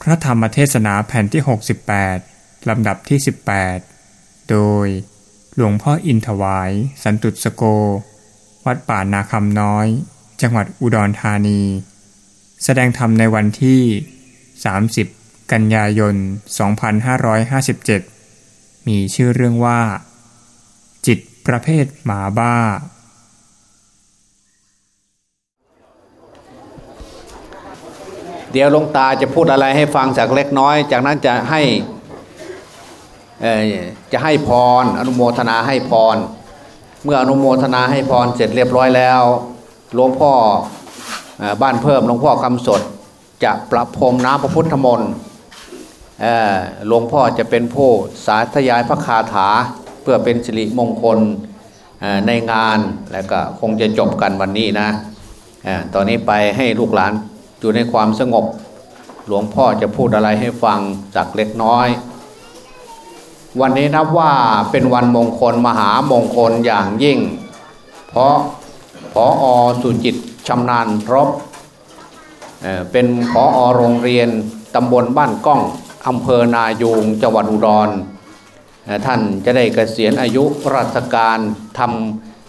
พระธรรมเทศนาแผ่นที่ 68 ลำดับที่ 18 โดยหลวงพ่ออินถวาย สันตุสโก วัดป่านาคำน้อย จังหวัดอุดรธานี แสดงธรรมในวันที่ 30 กันยายน 2557 มีชื่อเรื่องว่า จิตประเภทหมาบ้า เดี๋ยวหลวงตาจะพูดอะไรให้ฟังจากเล็กน้อย จากนั้นจะให้จะให้พรอนุโมทนาให้พร เมื่ออนุโมทนาให้พรเสร็จเรียบร้อยแล้วหลวงพ่ออบ้านเพิ่มหลวงพ่อคำสด จะประพรมน้ำพระพุทธมนต์หลวงพ่อจะเป็นผู้สาธยายพระคาถาเพื่อเป็นสิริมงคลในงานแล้วก็คงจะจบกันวันนี้นะอตอนนี้ไปให้ลูกหลาน อยู่ในความสงบ หลวงพ่อจะพูดอะไรให้ฟังจากเล็กน้อย วันนี้นับว่าเป็นวันมงคลมหามงคลอย่างยิ่ง เพราะพออสุจิตชำนาญรบเป็นพออโรงเรียนตำบลบ้านก้องอำเภอนายูงจังหวัดอุดรเอ่อท่านจะได้เกษียณอายุราชการท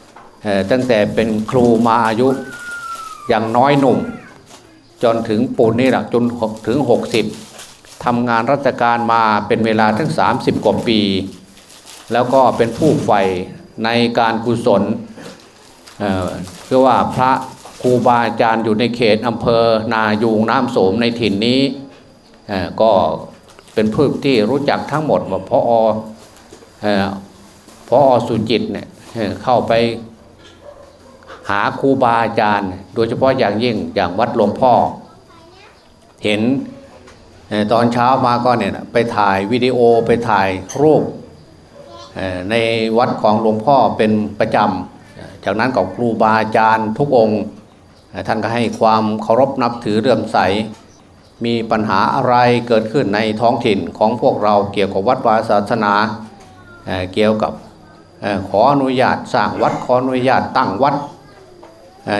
ำตั้งแต่เป็นครูมาอายุอย่างน้อยหนุ่ม จนถึงปูนนี่แหละจนถึง 60ทำงานราชการมาเป็นเวลาทั้ง 30 กว่าปี แล้วก็เป็นผู้ใฝ่ในการกุศลเอ่อคือว่าพระครูบาอาจารย์อยู่ในเขตอำเภอนายูงน้ำโสมในถิ่นนี้เอ่อก็เป็นผู้ที่รู้จักทั้งหมดว่าพอเอ่อพอสุจิตเนี่ยเข้าไป หาครูบาอาจารย์ โดยเฉพาะอย่างยิ่งอย่างวัดหลวงพ่อ เห็นตอนเช้ามาก็เนี่ยไปถ่ายวิดีโอไปถ่ายรูปในวัดของหลวงพ่อเป็นประจำ จากนั้นกับครูบาอาจารย์ทุกองค์ ท่านก็ให้ความเคารพนับถือเรื่อมใส มีปัญหาอะไรเกิดขึ้นในท้องถิ่นของพวกเราเกี่ยวกับวัดวาศาสนา เกี่ยวกับขออนุญาตสร้างวัดขออนุญาตตั้งวัด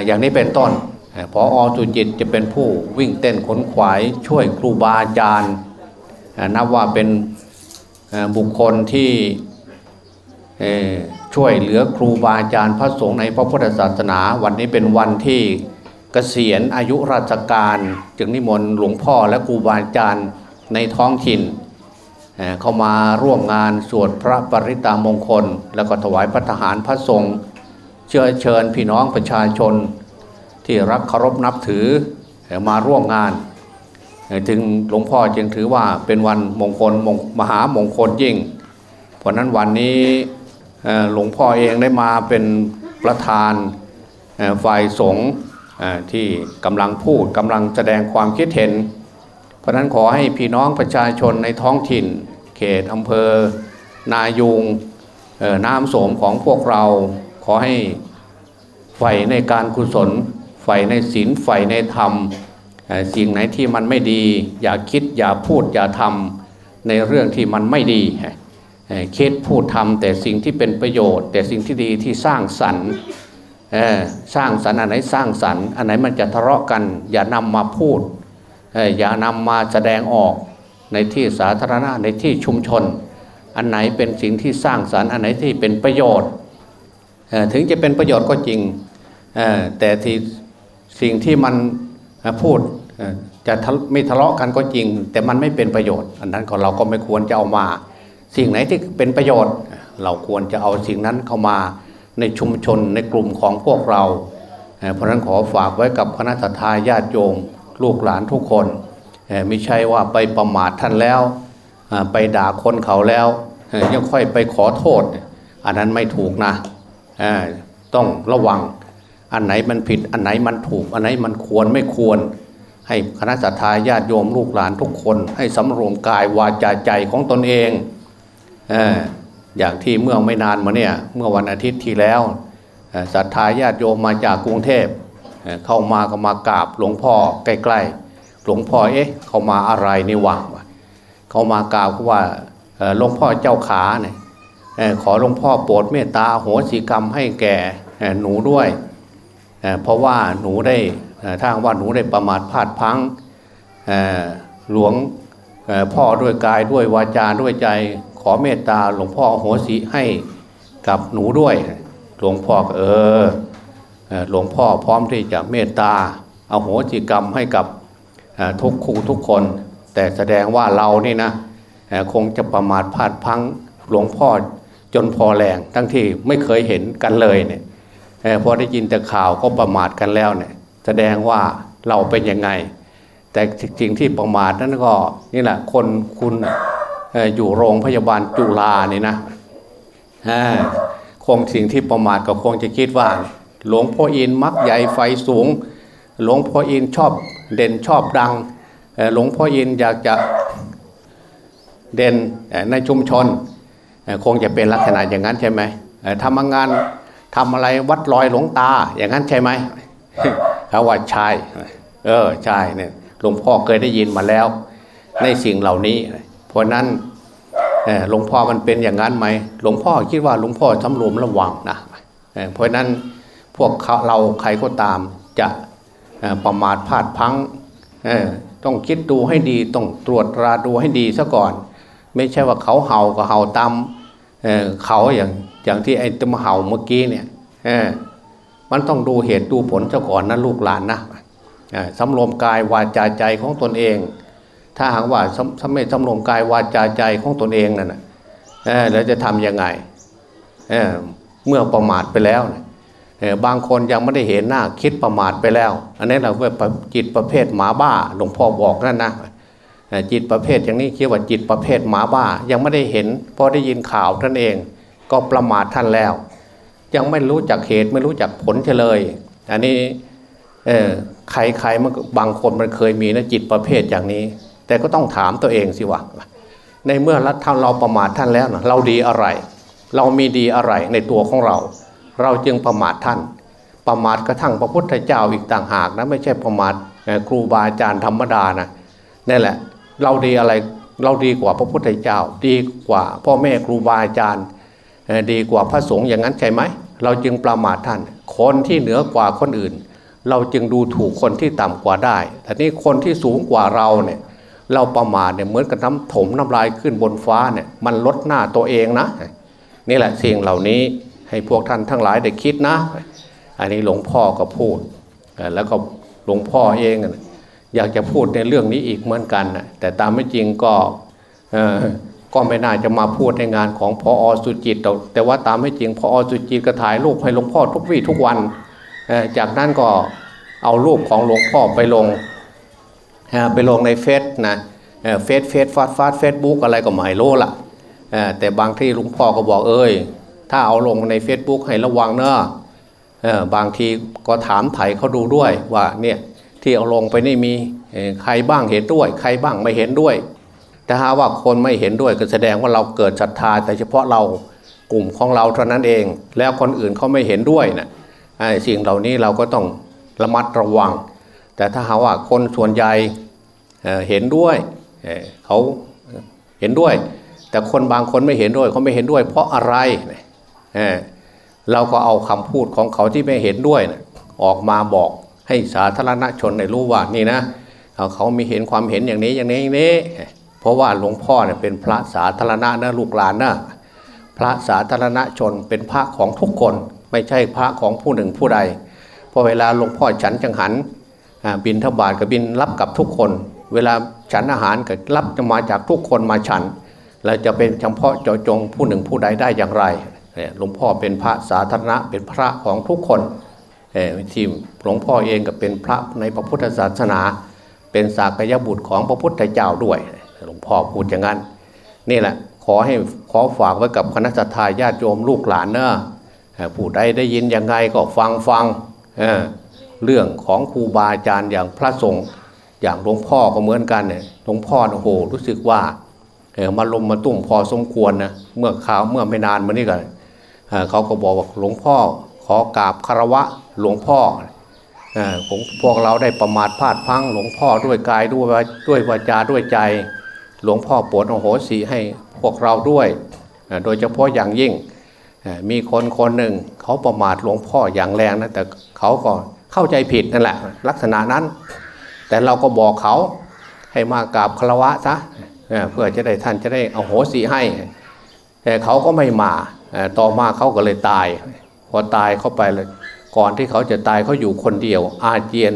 อย่างนี้เป็นต้นพออสุจิตจะเป็นผู้วิ่งเต้นขนขวายช่วยครูบาอาจารย์นับว่าเป็นบุคคลที่ช่วยเหลือครูบาอาจารย์พระสงฆ์ในพระพุทธศาสนา วันนี้เป็นวันที่เกษียณอายุราชการ จึงนิมนต์หลวงพ่อและครูบาอาจารย์ในท้องถิ่นเอ่อเข้ามาร่วมงานสวดพระปริตามงคล แล้วก็ถวายพระทหารพระสงฆ์ เชิญเชิญพี่น้องประชาชนที่รักเคารพนับถือมาร่วมงานถึงหลวงพ่อจึงถือว่าเป็นวันมงคลมงมหามงคลยิ่ง เพราะนั้นวันนี้หลวงพ่อเองได้มาเป็นประธานฝ่ายสงฆ์ที่กำลังพูดกำลังแสดงความคิดเห็น เพราะนั้นขอให้พี่น้องประชาชนในท้องถิ่น เขตอำเภอ นายูงน้ำโสมของพวกเรา ขอให้ใฝ่ในการกุศลใฝ่ในศีลใฝ่ในธรรม สิ่งไหนที่มันไม่ดี อย่าคิดอย่าพูดอย่าทำในเรื่องที่มันไม่ดีคิดพูดทำแต่สิ่งที่เป็นประโยชน์ แต่สิ่งที่ดีที่สร้างสรรค์สร้างสรรค์อันไหนสร้างสรรค์อันไหนมันจะทะเลาะกัน อย่านำมาพูดอย่านำมาแสดงออกในที่สาธารณะในที่ชุมชน อันไหนเป็นสิ่งที่สร้างสรรค์อันไหนที่เป็นประโยชน์ ถึงจะเป็นประโยชน์ก็จริง แต่ที่สิ่งที่มันพูดจะไม่ทะเลาะกันก็จริง แต่มันไม่เป็นประโยชน์ อันนั้นเราก็ไม่ควรจะเอามา สิ่งไหนที่เป็นประโยชน์ เราควรจะเอาสิ่งนั้นเข้ามาในชุมชนในกลุ่มของพวกเรา เพราะนั้นขอฝากไว้กับคณะทาญาติโยมลูกหลานทุกคนไม่ใช่ว่าไปประมาทท่านแล้ว ไปด่าคนเขาแล้วย่อยังค่อยไปขอโทษ อันนั้นไม่ถูกนะ ต้องระวัง อันไหนมันผิด อันไหนมันถูก อันไหนมันควรไม่ควร ให้คณะสัตยาญาติโยมลูกหลานทุกคน ให้สำรวมกายวาจาใจของตนเองเออย่างที่เมื่อไม่นานมาเนี่ย เมื่อวันอาทิตย์ที่แล้วเอ่อศรัทธาญาติโยมมาจากกรุงเทพเข้ามาก็มากราบหลวงพ่อใกล้ๆ หลวงพ่อเอ๊ะเขามาอะไรนี่วะเขามากราบว่าเอ่อหลวงพ่อเจ้าขาเนี่ย ขอหลวงพ่อโปรดเมตตาอโหสิกรรมให้แก่หนูด้วย เพราะว่าหนูได้เอ่อถ้าหากว่าหนูได้ประมาทพลาดพังหลวงพ่อด้วยกายด้วยวาจาด้วยใจ ขอเมตตาหลวงพ่อโหสิให้กับหนูด้วย หลวงพ่อเออหลวงพ่อพร้อมที่จะเมตตาเอาโหสิกรรมให้กับทุกคู่ทุกคน แต่แสดงว่าเรานี่นะคงจะประมาทพลาดพังหลวงพ่อ จนพอแรงทั้งที่ไม่เคยเห็นกันเลยเนี่ยพอได้ยินแต่ข่าวก็ประมาทกันแล้วเนี่ยแสดงว่าเราเป็นยังไง แต่จริงที่ประมาทนั้นก็นี่แหละคนคุณอยู่โรงพยาบาลจุฬานี่นะคงสิ่งที่ประมาทก็คงจะคิดว่า หลวงพ่ออินมักใหญ่ไฟสูง หลวงพ่ออินชอบเด่นชอบดังหลวงพ่ออินอยากจะเด่นในชุมชน คงจะเป็นลักษณะอย่างนั้นใช่ไหมทำงานทำอะไรวัดลอยหลวงตาอย่างนั้นใช่ไหมเขาว่าใช่เออใช่เนี่ยหลวงพ่อเคยได้ยินมาแล้ว ในสิ่งเหล่านี้ เพราะนั้นหลวงพ่อมันเป็นอย่างนั้นไหมหลวงพ่อคิดว่าหลวงพ่อสำรวมระวังนะเพราะนั้นพวกเราใครก็ตามจะประมาทพลาดพังต้องคิดดูให้ดีต้องตรวจตราดูให้ดีซะก่อน ไม่ใช่ว่าเขาเห่าก็เห่าตามเขาอย่างอย่างที่ไอ้ตมเห่าเมื่อกี้เนี่ยมันต้องดูเหตุดูผลซะก่อนนะลูกหลานนะสำรวมกายวาจาใจของตนเอง ถ้าหากว่าสไม่สำรวมกายวาจาใจของตนเองนั่นนะแล้วจะทำยังไงเเมื่อประมาทไปแล้วบางคนยังไม่ได้เห็นหน้าคิดประมาทไปแล้ว อันนี้เราว่าจิตประเภทหมาบ้าหลวงพ่อบอกนั่นนะ จิตประเภทอย่างนี้คิดว่าจิตประเภทหมาบ้ายังไม่ได้เห็นพอได้ยินข่าวท่านเอง ก็ประมาทท่านแล้ว ยังไม่รู้จักเหตุไม่รู้จักผลเฉลย อันนี้เออใครใครมันบางคนมันเคยมีนะจิตประเภทอย่างนี้ แต่ก็ต้องถามตัวเองสิว่าในเมื่อรัฐเราประมาทท่านแล้วนะเราดีอะไร เรามีดีอะไรในตัวของเรา เราจึงประมาทท่าน ประมาทกระทั่งพระพุทธเจ้าอีกต่างหากนะไม่ใช่ประมาทครูบาอาจารย์ธรรมดานะนี่แหละ เราดีอะไรเราดีกว่าพระพุทธเจ้า ดีกว่าพ่อแม่ครูบาอาจารย์ดีกว่าพระสงฆ์อย่างนั้นใช่ไหม เราจึงประมาทท่าน คนที่เหนือกว่าคนอื่น เราจึงดูถูกคนที่ต่ำกว่าได้แต่นี่คนที่สูงกว่าเราเนี่ยเราประมาทเนี่ยเหมือนกับน้ำถมน้ำลายขึ้นบนฟ้าเนี่ยมันลดหน้าตัวเองนะ นี่แหละสิ่งเหล่านี้ให้พวกท่านทั้งหลายได้คิดนะ อันนี้หลวงพ่อก็พูดแล้วก็หลวงพ่อเอง อยากจะพูดในเรื่องนี้อีกเหมือนกันนะแต่ตามไม่จริงก็ก็ไม่น่าจะมาพูดในงานของพออสุจิต แต่ว่าตามไม่จริงพออสุจิตก็ถ่ายรูปให้หลวงพ่อทุกวี่ทุกวัน จากนั้นก็เอารูปของหลวงพ่อไปลงไปลงในเฟซนะเฟซเฟซฟาดฟาดเฟซบุ๊กอะไรก็หมายโลละแต่บางที่หลวงพ่อก็บอกเอ้ยถ้าเอาลงใน Facebook ให้ระวังเนอะบางทีก็ถามไถ่เขาดูด้วยว่าเนี่ย ที่เอาลงไปนี่มีใครบ้างเห็นด้วย ใครบ้างไม่เห็นด้วย แต่หาว่าคนไม่เห็นด้วยก็แสดงว่าเราเกิดศรัทธา แต่เฉพาะเรากลุ่มของเราเท่านั้นเอง แล้วคนอื่นเขาไม่เห็นด้วยนะสิ่งเหล่านี้เราก็ต้องระมัดระวัง แต่ถ้าหาว่าคนส่วนใหญ่เห็นด้วยเขาเห็นด้วย แต่คนบางคนไม่เห็นด้วยเขาไม่เห็นด้วย เพราะอะไรเราก็เอาคำพูดของเขาที่ไม่เห็นด้วยออกมาบอก ให้สาธารณชนได้รู้ว่านี่นะเขามีเห็นความเห็นอย่างนี้อย่างนี้อย่างนี้เพราะว่าหลวงพ่อเนี่ยเป็นพระสาธารณะนะลูกหลานนะพระสาธารณชนเป็นพระของทุกคน ไม่ใช่พระของผู้หนึ่งผู้ใดพอเวลาหลวงพ่อฉันจังหันบินทบาทกับบินรับกับทุกคน เวลาฉันอาหารก็รับจะมาจากทุกคนมาฉันเราจะเป็นเฉพาะเจาะจงผู้หนึ่งผู้ใดได้อย่างไรหลวงพ่อเป็นพระสาธารณะเป็นพระของทุกคน ที่หลวงพ่อเองก็เป็นพระในพระพุทธศาสนา เป็นสากยบุตรของพระพุทธเจ้าด้วยหลวงพ่อพูดอย่างนั้นนี่แหละขอให้ขอฝากไว้กับคณะสัตยาญาติโยมลูกหลานเนอะผู้ใดได้ยินยังไงก็ฟังฟังเเรื่องของครูบาอาจารย์อย่างพระสงฆ์อย่างหลวงพ่อก็เหมือนกันเนี่ยหลวงพ่อโอ้โหรู้สึกว่ามาลมมาตุ่มพอสมควรนะเมื่อข่าวเมื่อไม่นานมานี่กันเขาก็บอกว่าหลวงพ่อ อกราบคารวะหลวงพ่อของพวกเราได้ประมาทพลาดพังหลวงพ่อด้วยกายด้วยด้วยวาจาด้วยใจ หลวงพ่อปวดโอโหสีให้พวกเราด้วย โดยเฉพาะอย่างยิ่งมีคนคนหนึ่งเขาประมาทหลวงพ่ออย่างแรงนะแต่เขาก็เข้าใจผิดนั่นแหละ ลักษณะนั้น แต่เราก็บอกเขาให้มากราบคารวะซะเพื่อจะได้ท่านจะได้เอาโหสิให้ แต่เขาก็ไม่มาต่อมาเขาก็เลยตาย พอตายเข้าไปเลยก่อนที่เขาจะตายเขาอยู่คนเดียว อาเจียน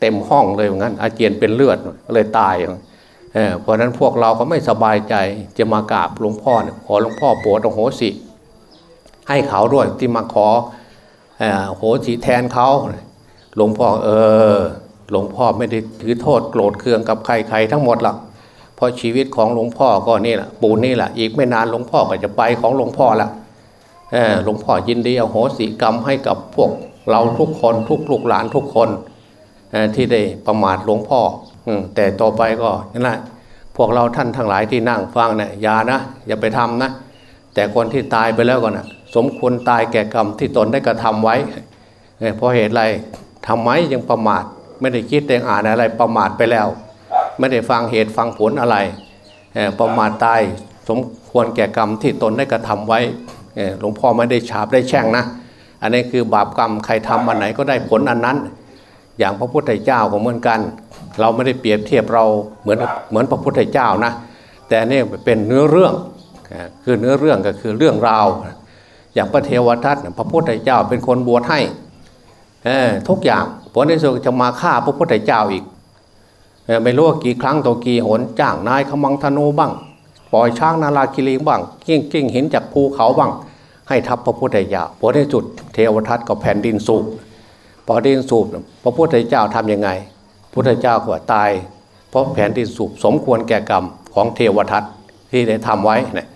เต็มห้องเลยเหมือนกันอาเจียนเป็นเลือดเลยตายเพราะนั้นพวกเราก็ไม่สบายใจจะมากราบหลวงพ่อขอหลวงพ่อโปรดโหสิ ให้เขาด้วยที่มาขอโหสิแทนเขาหลวงพ่อเออหลวงพ่อไม่ได้ถือโทษโกรธเคืองกับใครๆทั้งหมดหรอกเพราะชีวิตของหลวงพ่อก็นี่แหละปูนี่แหละอีกไม่นานหลวงพ่อก็จะไปของหลวงพ่อละ หลวงพ่อยินดีเอาโหสิกรรมให้กับพวกเราทุกคนทุกลูกหลานทุกคนที่ได้ประมาทหลวงพ่อแต่ต่อไปก็นั่นแหละพวกเราท่านทั้งหลายที่นั่งฟังเนี่ยอย่านะ อย่าไปทำนะ แต่คนที่ตายไปแล้วก็นะสมควรตายแก่กรรมที่ตนได้กระทาไว้เพราะเหตุไรทำไมยังประมาท ไม่ได้คิดแต่อ่านอะไรประมาทไปแล้ว ไม่ได้ฟังเหตุฟังผลอะไรประมาทตายสมควรแก่กรรมที่ตนได้กระทาไว้ หลวงพ่อไม่ได้ฉาบได้แช่งนะ อันนี้คือบาปกรรมใครทำอันไหนก็ได้ผลอันนั้น อย่างพระพุทธเจ้าก็เหมือนกัน เราไม่ได้เปรียบเทียบเราเหมือนเหมือนพระพุทธเจ้านะ แต่นี่เป็นเนื้อเรื่องคือเนื้อเรื่องก็คือเรื่องราว อย่างพระเทวทัตพระพุทธเจ้าเป็นคนบวชให้ทุกอย่างผลในสุดจะมาฆ่าพระพุทธเจ้าอีกไม่รู้กี่ครั้งต่อกี่หนจ้างนายขมังธนูบ้าง ปล่อยช้างนาลาคิริบ้างเกี้ยงเกี้ยงหินจากภูเขาบ้าง ให้ทับพระพุทธเจ้าผลในสุดเทวทัตก็แผ่นดินสูบพอดินสูบพระพุทธเจ้าทํำยังไง พุทธเจ้าก็ตาย เพราะแผ่นดินสูบสมควรแก่กรรมของเทวทัตที่ได้ทำไว้นะ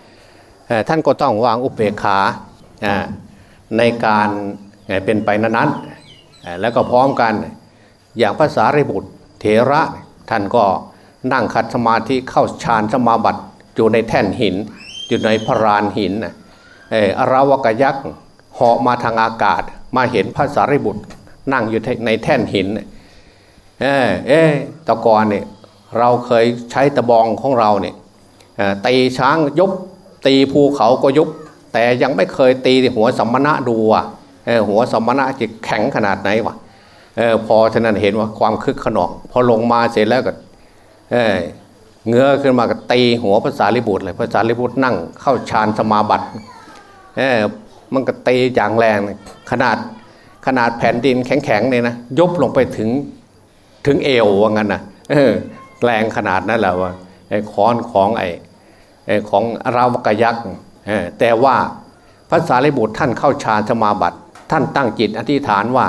ท่านก็ต้องวางอุเบกขาในการเป็นไปนั้นแล้วก็พร้อมกันอย่างภาษาริบุตรเถระท่านก็นั่งขัดสมาธิเข้าฌานสมาบัติ อยู่ในแท่นหิน อยู่ในพระรานหินเอราวกยักษ์เหาะมาทางอากาศ มาเห็นพระสารีบุตรนั่งอยู่ในแท่นหิน เออเออตะกอนเนี่ยเราเคยใช้ตะบองของเราเนี่ยตีช้างยกตีภูเขาก็ยกแต่ยังไม่เคยตีหัวสัมมณะดูอะหัวสมณะจะแข็งขนาดไหนวะออพอฉะนั้นเห็นว่าความคึกขนองพอลงมาเสร็จแล้วก็ เงื้อขึ้นมาก็ตีหัวภาษาลิบุตรเลยภาษาลิบุตรนั่งเข้าฌานสมาบัติเออมันก็ตีอย่างแรงขนาดขนาดแผ่นดินแข็งๆเนี่ยนะยบลงไปถึงถึงเอวว่างั้นนะออแรงขนาดนั้นแหละว่าไอ้ค้อนของไอ้ของราวกยักษ์แต่ว่าภาษาลิบุตรท่านเข้าฌานสมาบัติ ท่านตั้งจิตอธิษฐานว่า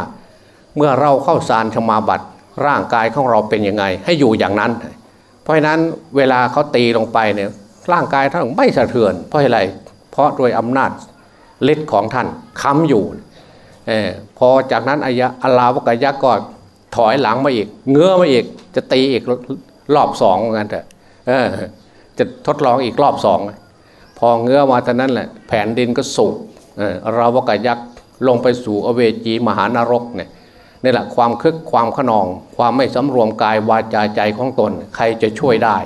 เมื่อเราเข้าสารสมาบัติ ร่างกายของเราเป็นยังไง ให้อยู่อย่างนั้น เพราะฉะนั้นเวลาเขาตีลงไปเนี่ยร่างกายท่านไม่สะเทือน เพราะอะไร เพราะโดยอำนาจฤทธิ์ของท่านค้ำอยู่อพอจากนั้นอายะอลาวกยักษ์ก็ถอยหลังมาอีก เงื้อมาอีก จะตีอีกรอบสองเหมือนกันเถอะจะทดลองอีกรอบสองพอเงื้อมาตอนนั้นแหละแผ่นดินก็สุกราวกยักษ์ลงไปสู่อเวจีมหานรกเนี่ย นี่แหละความคึกความขนอง ความไม่สำรวมกายวาจาใจของตน ใครจะช่วยได้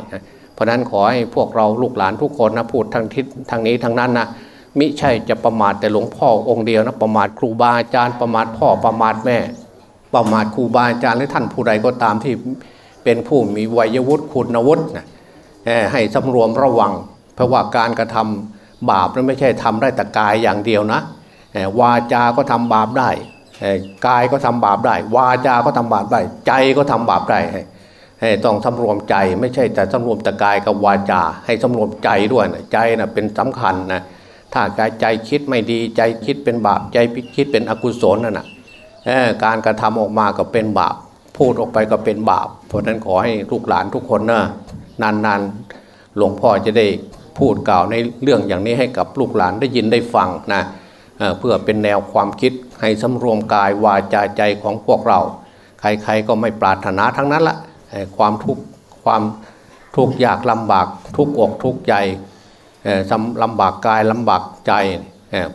เพราะนั้นขอให้พวกเราลูกหลานทุกคนนะพูดทางทิศทางนี้ทางนั้นนะมิใช่จะประมาทแต่หลวงพ่อองค์เดียวนะประมาทครูบาอาจารย์ประมาทพ่อประมาทแม่ ประมาทครูบาอาจารย์และท่านผู้ใดก็ตามที่เป็นผู้มีวัยวุฒิคุณวุฒินะให้สำรวมระวัง เพราะว่าการกระทำบาปนั้นไม่ใช่ทำได้แต่กายอย่างเดียวนะวาจาก็ทำบาปได้ กายก็ทำบาปได้ วาจาก็ทำบาปได้ ใจก็ทำบาปได้ให้ต้องสำรวมใจไม่ใช่แต่สำรวมแต่กายกับวาจา ให้สำรวมใจด้วยนะใจนะเป็นสำคัญนะถ้ากายใจคิดไม่ดีใจคิดเป็นบาปใจคิดเป็นอกุศลนั่นนะการกระทำออกมาก็เป็นบาป พูดออกไปก็เป็นบาป เพราะนั้นขอให้ลูกหลานทุกคนนะนานๆหลวงพ่อจะได้พูดกล่าวในเรื่องอย่างนี้ให้กับลูกหลานได้ยินได้ฟังนะเพื่อเป็นแนวความคิด ให้สำรวมกายวาจาใจของพวกเรา ใครๆก็ไม่ปรารถนาทั้งนั้นละความทุกข์ความทุกข์ยากลำบากทุกอกทุกใจลำบากกายลำบากใจ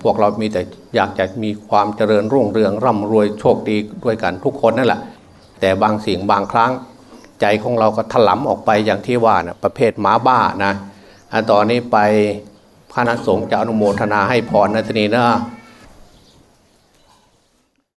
พวกเรามีแต่อยากจะมีความเจริญรุ่งเรืองร่ำรวยโชคดีด้วยกันทุกคนนั่นแหละแต่บางสิ่งบางครั้งใจของเราก็ถลำออกไปอย่างที่ว่านะประเภทหมาบ้านะตอนนี้ไปพระนักสงฆ์จะอนุโมทนาให้พรนะทีนี้นะ